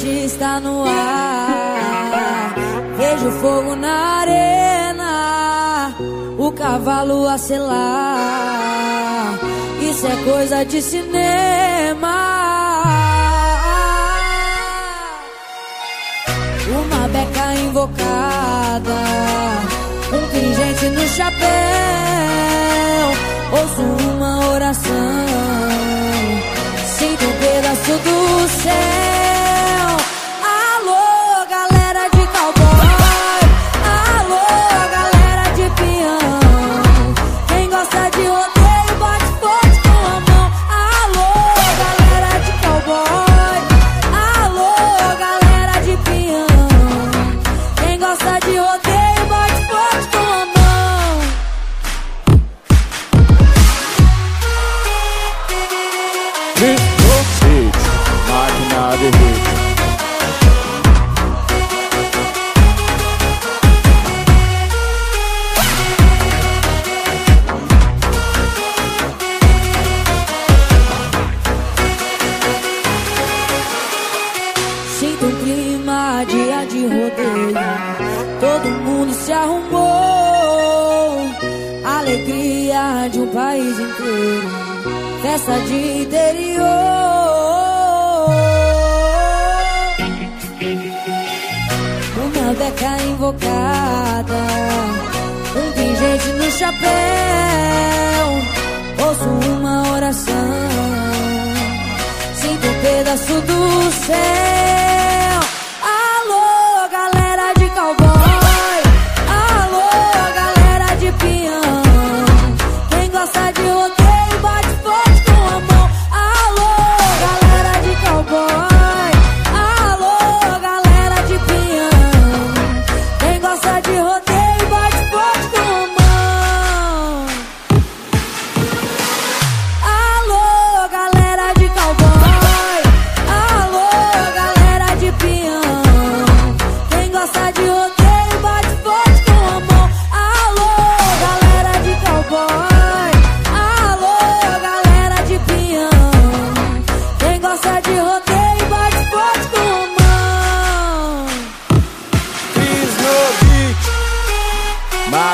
hoje está no ar. Vejo fogo na arena, o cavalo a selar. Isso é coisa de cinema. Uma beca invocada, um pingente no chapéu. Ouço uma oração, sinto um pedaço do céu. Gosta de rodeio, bate forte com a mão. Hit, máquina de. Sinto um clima, dia de rodeio. Arrumou. Alegria de um país inteiro. Festa de interior. Uma beca invocada. Um pingente no chapéu. Ouço uma oração. Sinto um pedaço do céu.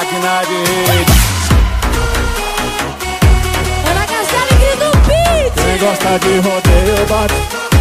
Máquina de hit. Ana Castelo e Grito Beat. Quem gosta de rodeio bate